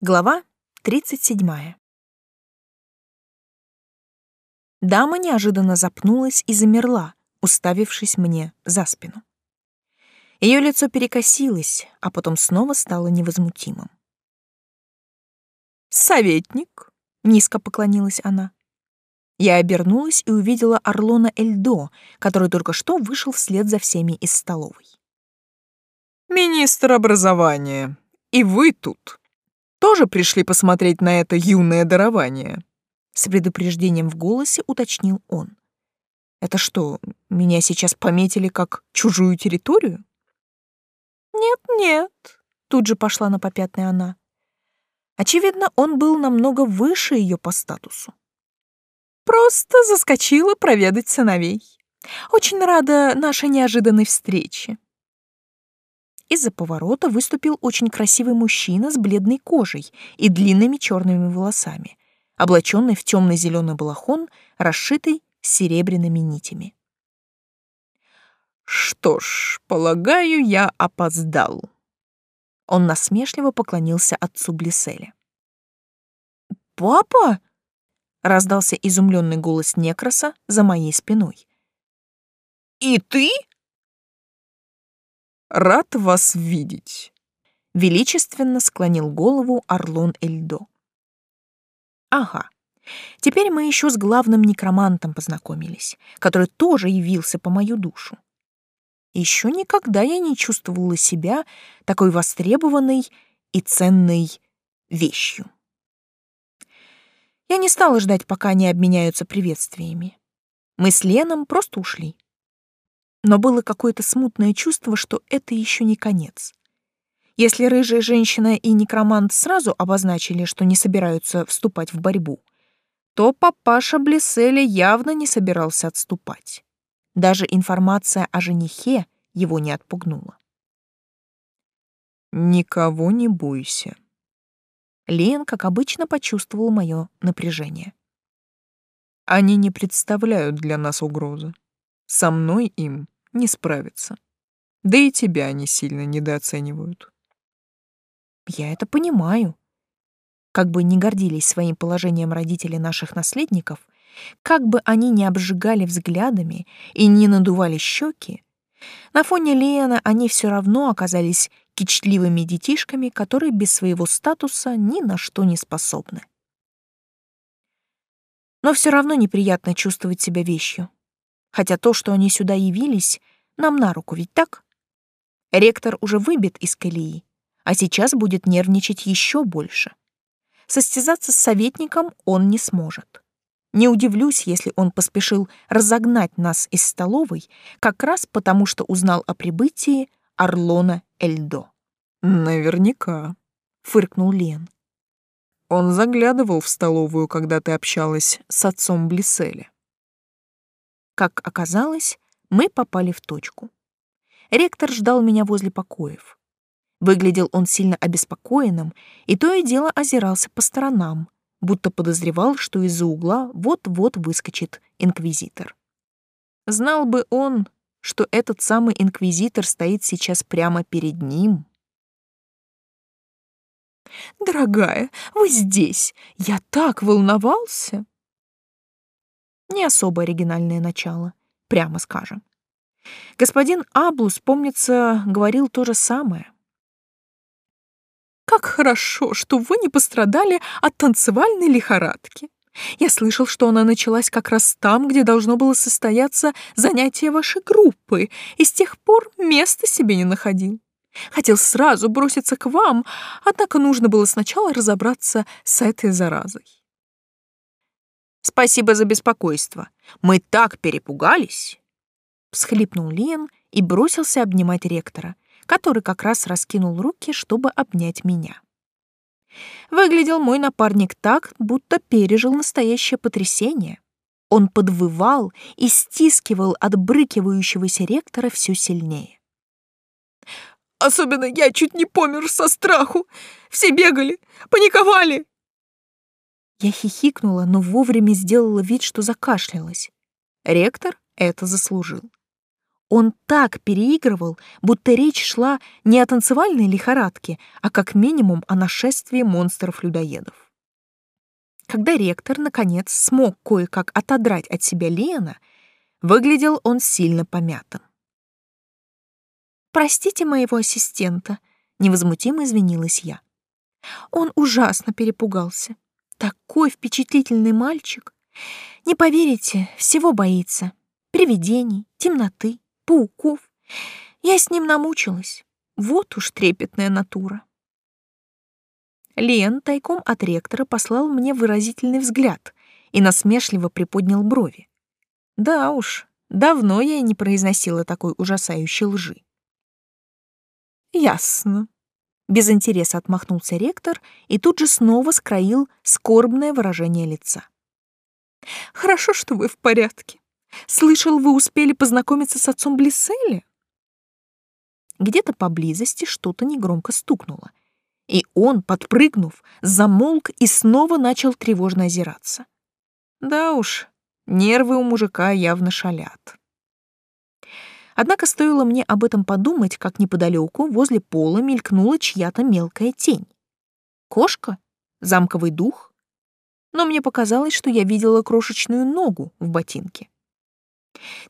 Глава 37. Дама неожиданно запнулась и замерла, уставившись мне за спину. Ее лицо перекосилось, а потом снова стало невозмутимым. «Советник», — низко поклонилась она. Я обернулась и увидела Орлона Эльдо, который только что вышел вслед за всеми из столовой. «Министр образования, и вы тут», тоже пришли посмотреть на это юное дарование?» С предупреждением в голосе уточнил он. «Это что, меня сейчас пометили как чужую территорию?» «Нет-нет», — тут же пошла на попятная она. Очевидно, он был намного выше ее по статусу. «Просто заскочила проведать сыновей. Очень рада нашей неожиданной встрече». Из-за поворота выступил очень красивый мужчина с бледной кожей и длинными черными волосами, облаченный в темно-зеленый балахон, расшитый серебряными нитями. «Что ж, полагаю, я опоздал». Он насмешливо поклонился отцу Блиселя. «Папа!» — раздался изумленный голос Некроса за моей спиной. «И ты?» Рад вас видеть. Величественно склонил голову Орлон Эльдо. Ага. Теперь мы еще с главным некромантом познакомились, который тоже явился по мою душу. Еще никогда я не чувствовала себя такой востребованной и ценной вещью. Я не стала ждать, пока они обменяются приветствиями. Мы с Леном просто ушли но было какое-то смутное чувство, что это еще не конец. Если рыжая женщина и некромант сразу обозначили, что не собираются вступать в борьбу, то папаша Блесселя явно не собирался отступать. Даже информация о женихе его не отпугнула. «Никого не бойся». Лен, как обычно, почувствовал мое напряжение. «Они не представляют для нас угрозы. Со мной им не справиться. Да и тебя они сильно недооценивают. Я это понимаю. Как бы ни гордились своим положением родители наших наследников, как бы они ни обжигали взглядами и не надували щеки, на фоне Леона они все равно оказались кичливыми детишками, которые без своего статуса ни на что не способны. Но все равно неприятно чувствовать себя вещью. Хотя то, что они сюда явились, нам на руку, ведь так? Ректор уже выбит из колеи, а сейчас будет нервничать еще больше. Состязаться с советником он не сможет. Не удивлюсь, если он поспешил разогнать нас из столовой как раз потому, что узнал о прибытии Орлона Эльдо. «Наверняка», — фыркнул Лен. Он заглядывал в столовую, когда ты общалась с отцом Блиселя. Как оказалось, мы попали в точку. Ректор ждал меня возле покоев. Выглядел он сильно обеспокоенным, и то и дело озирался по сторонам, будто подозревал, что из-за угла вот-вот выскочит инквизитор. Знал бы он, что этот самый инквизитор стоит сейчас прямо перед ним. «Дорогая, вы здесь! Я так волновался!» Не особо оригинальное начало, прямо скажем. Господин Аблус, помнится, говорил то же самое. «Как хорошо, что вы не пострадали от танцевальной лихорадки. Я слышал, что она началась как раз там, где должно было состояться занятие вашей группы, и с тех пор места себе не находил. Хотел сразу броситься к вам, однако нужно было сначала разобраться с этой заразой. Спасибо за беспокойство. Мы так перепугались. Всхлипнул Лиен и бросился обнимать ректора, который как раз раскинул руки, чтобы обнять меня. Выглядел мой напарник так, будто пережил настоящее потрясение. Он подвывал и стискивал отбрыкивающегося ректора все сильнее. «Особенно я чуть не помер со страху. Все бегали, паниковали, я хихикнула, но вовремя сделала вид, что закашлялась. Ректор это заслужил. Он так переигрывал, будто речь шла не о танцевальной лихорадке, а как минимум о нашествии монстров-людоедов. Когда ректор, наконец, смог кое-как отодрать от себя Лена, выглядел он сильно помятым. «Простите моего ассистента», — невозмутимо извинилась я. Он ужасно перепугался. Такой впечатлительный мальчик. Не поверите, всего боится. Привидений, темноты, пауков. Я с ним намучилась. Вот уж трепетная натура. Лен тайком от ректора послал мне выразительный взгляд и насмешливо приподнял брови. Да уж, давно я не произносила такой ужасающей лжи. Ясно. Без интереса отмахнулся ректор и тут же снова скроил скорбное выражение лица. Хорошо, что вы в порядке. Слышал, вы успели познакомиться с отцом Блисселли? Где-то поблизости что-то негромко стукнуло, и он, подпрыгнув, замолк и снова начал тревожно озираться. Да уж, нервы у мужика явно шалят. Однако стоило мне об этом подумать, как неподалеку возле пола мелькнула чья-то мелкая тень. Кошка? Замковый дух? Но мне показалось, что я видела крошечную ногу в ботинке.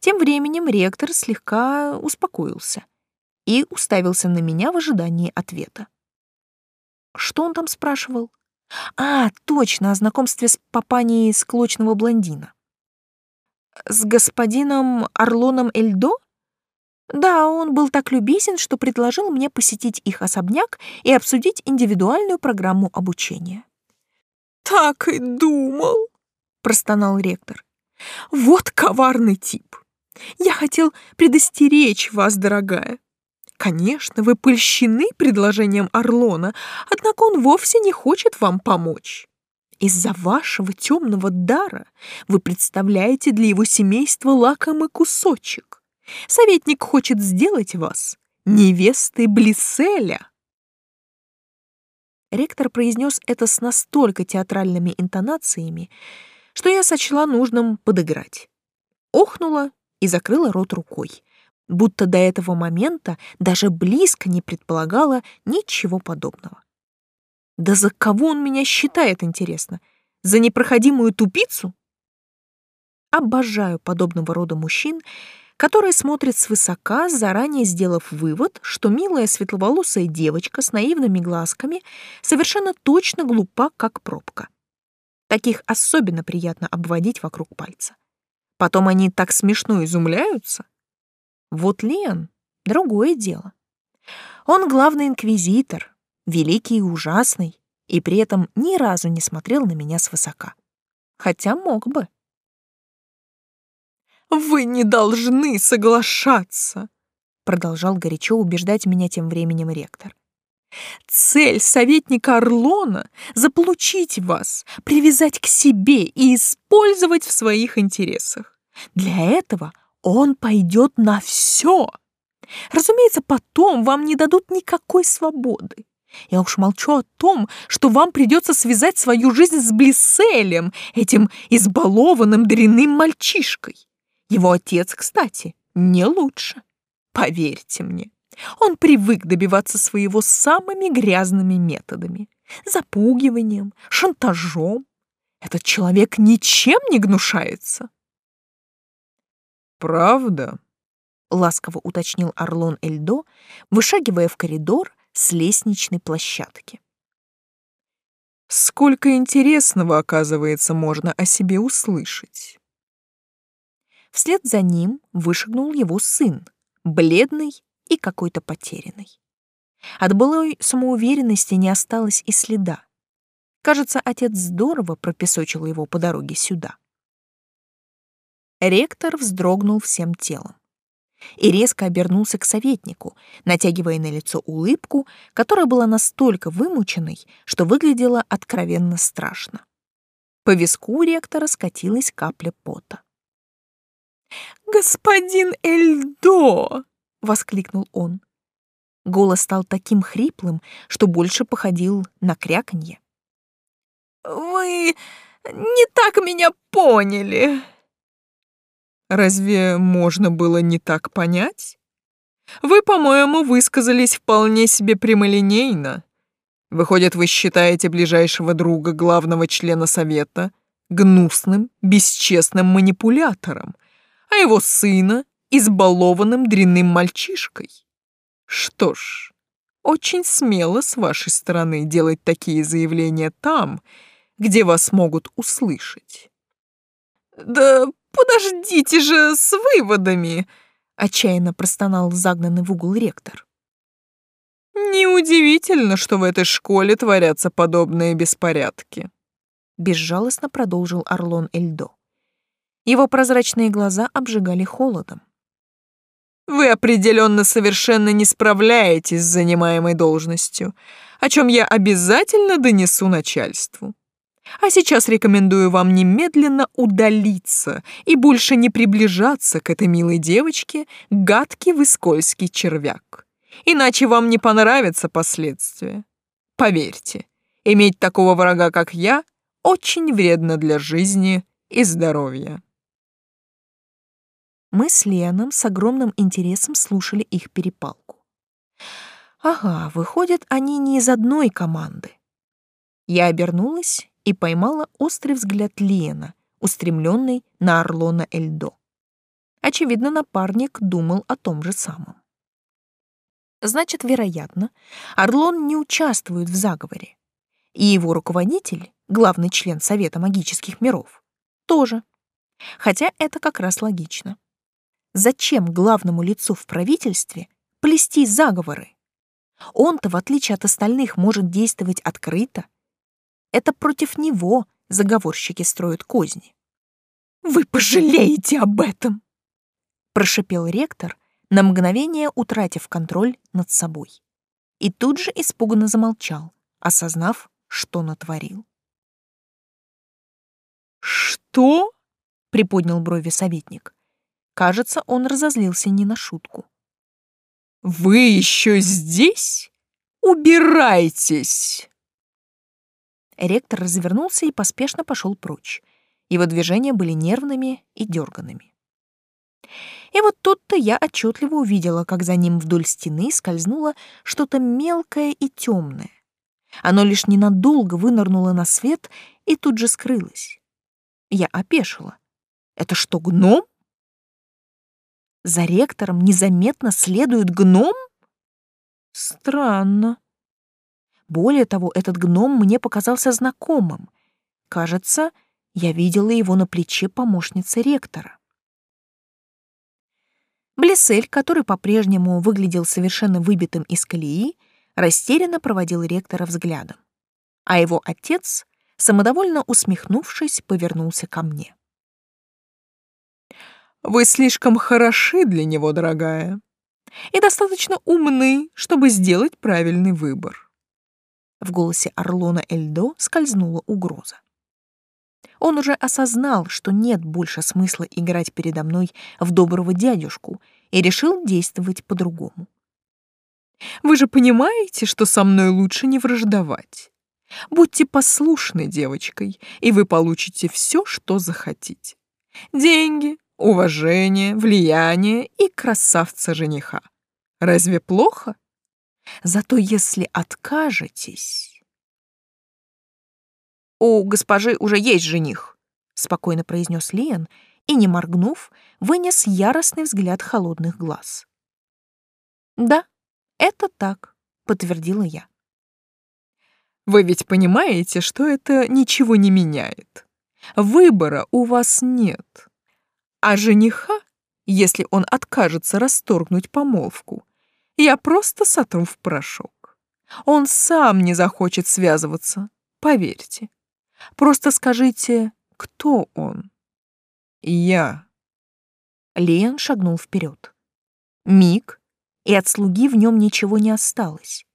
Тем временем ректор слегка успокоился и уставился на меня в ожидании ответа. Что он там спрашивал? А, точно, о знакомстве с папаней склочного блондина. С господином Орлоном Эльдо? Да, он был так любезен, что предложил мне посетить их особняк и обсудить индивидуальную программу обучения. «Так и думал», — простонал ректор. Вот коварный тип. Я хотел предостеречь вас, дорогая. Конечно, вы польщены предложением Орлона, однако он вовсе не хочет вам помочь. Из-за вашего темного дара вы представляете для его семейства лакомый кусочек. Советник хочет сделать вас невестой Блиселя. Ректор произнес это с настолько театральными интонациями, что я сочла нужным подыграть. Охнула и закрыла рот рукой, будто до этого момента даже близко не предполагала ничего подобного. Да за кого он меня считает, интересно? За непроходимую тупицу? Обожаю подобного рода мужчин, которые смотрят свысока, заранее сделав вывод, что милая светловолосая девочка с наивными глазками совершенно точно глупа, как пробка. Таких особенно приятно обводить вокруг пальца. Потом они так смешно изумляются. Вот Лен — другое дело. Он главный инквизитор, великий и ужасный, и при этом ни разу не смотрел на меня свысока. Хотя мог бы. «Вы не должны соглашаться!» продолжал горячо убеждать меня тем временем ректор. Цель советника Орлона — заполучить вас, привязать к себе и использовать в своих интересах. Для этого он пойдет на все. Разумеется, потом вам не дадут никакой свободы. Я уж молчу о том, что вам придется связать свою жизнь с Блисселем, этим избалованным дрянным мальчишкой. Его отец, кстати, не лучше. Поверьте мне. Он привык добиваться своего самыми грязными методами. Запугиванием, шантажом. Этот человек ничем не гнушается. «Правда?» — ласково уточнил Орлон Эльдо, вышагивая в коридор с лестничной площадки. «Сколько интересного, оказывается, можно о себе услышать!» Вслед за ним вышагнул его сын, бледный и какой-то потерянный. От былой самоуверенности не осталось и следа. Кажется, отец здорово пропесочил его по дороге сюда. Ректор вздрогнул всем телом и резко обернулся к советнику, натягивая на лицо улыбку, которая была настолько вымученной, что выглядела откровенно страшно. По виску ректора скатилась капля пота. «Господин Эльдо!» — воскликнул он. Голос стал таким хриплым, что больше походил на кряканье. «Вы не так меня поняли!» Разве можно было не так понять? Вы, по-моему, высказались вполне себе прямолинейно. Выходит, вы считаете ближайшего друга главного члена совета гнусным, бесчестным манипулятором, а его сына — избалованным дрянным мальчишкой. Что ж, очень смело с вашей стороны делать такие заявления там, где вас могут услышать. «Да подождите же с выводами!» — отчаянно простонал загнанный в угол ректор. «Неудивительно, что в этой школе творятся подобные беспорядки», — безжалостно продолжил Орлон Эльдо. Его прозрачные глаза обжигали холодом. «Вы определенно совершенно не справляетесь с занимаемой должностью, о чем я обязательно донесу начальству. А сейчас рекомендую вам немедленно удалиться и больше не приближаться к этой милой девочке, гадкий вы скользкий червяк. Иначе вам не понравятся последствия. Поверьте, иметь такого врага, как я, очень вредно для жизни и здоровья. Мы с Леном с огромным интересом слушали их перепалку. Ага, выходят, они не из одной команды. Я обернулась и поймала острый взгляд Лена, устремленный на Орлона Эльдо. Очевидно, напарник думал о том же самом. Значит, вероятно, Орлон не участвует в заговоре. И его руководитель, главный член Совета магических миров, тоже. Хотя это как раз логично. Зачем главному лицу в правительстве плести заговоры? Он-то, в отличие от остальных, может действовать открыто это против него заговорщики строят козни. «Вы пожалеете об этом!» прошипел ректор, на мгновение утратив контроль над собой. И тут же испуганно замолчал, осознав, что натворил. «Что?» — приподнял брови советник. Кажется, он разозлился не на шутку. «Вы еще здесь? Убирайтесь!» Ректор развернулся и поспешно пошел прочь. Его движения были нервными и дерганными. И вот тут-то я отчетливо увидела, как за ним вдоль стены скользнуло что-то мелкое и темное. Оно лишь ненадолго вынырнуло на свет и тут же скрылось. Я опешила. Это что, гном? За ректором незаметно следует гном? Странно. Более того, этот гном мне показался знакомым. Кажется, я видела его на плече помощницы ректора. Блессель, который по-прежнему выглядел совершенно выбитым из колеи, растерянно проводил ректора взглядом. А его отец, самодовольно усмехнувшись, повернулся ко мне. «Вы слишком хороши для него, дорогая, и достаточно умны, чтобы сделать правильный выбор. В голосе Орлона Эльдо скользнула угроза. Он уже осознал, что нет больше смысла играть передо мной в доброго дядюшку и решил действовать по-другому. «Вы же понимаете, что со мной лучше не враждовать. Будьте послушной девочкой, и вы получите все, что захотите. Деньги, уважение, влияние и красавца-жениха. Разве плохо?» Зато если откажетесь... «У госпожи уже есть жених», — спокойно произнес Лиен и, не моргнув, вынес яростный взгляд холодных глаз. «Да, это так», — подтвердила я. «Вы ведь понимаете, что это ничего не меняет. Выбора у вас нет. А жениха, если он откажется расторгнуть помолвку, я просто сотру в порошок. Он сам не захочет связываться, поверьте. Просто скажите, кто он? Я. Лен шагнул вперед. Миг, и от слуги в нем ничего не осталось.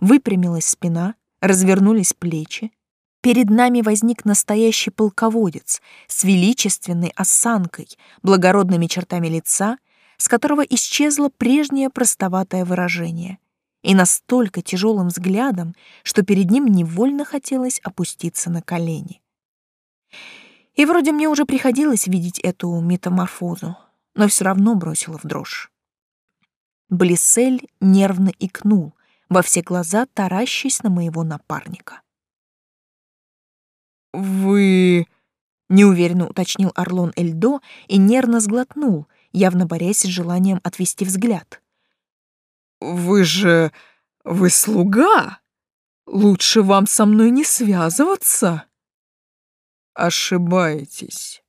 Выпрямилась спина, развернулись плечи. Перед нами возник настоящий полководец с величественной осанкой, благородными чертами лица — с которого исчезло прежнее простоватое выражение, и настолько тяжелым взглядом, что перед ним невольно хотелось опуститься на колени. И вроде мне уже приходилось видеть эту метаморфозу, но все равно бросила в дрожь. Блиссель нервно икнул, во все глаза таращась на моего напарника. «Вы...» — неуверенно уточнил Орлон Эльдо и нервно сглотнул, явно борясь с желанием отвести взгляд. «Вы же... вы слуга? Лучше вам со мной не связываться?» «Ошибаетесь».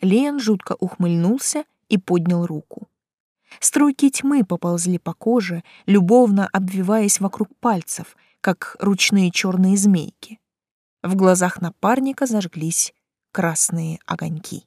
Лен жутко ухмыльнулся и поднял руку. Струйки тьмы поползли по коже, любовно обвиваясь вокруг пальцев, как ручные черные змейки. В глазах напарника зажглись красные огоньки.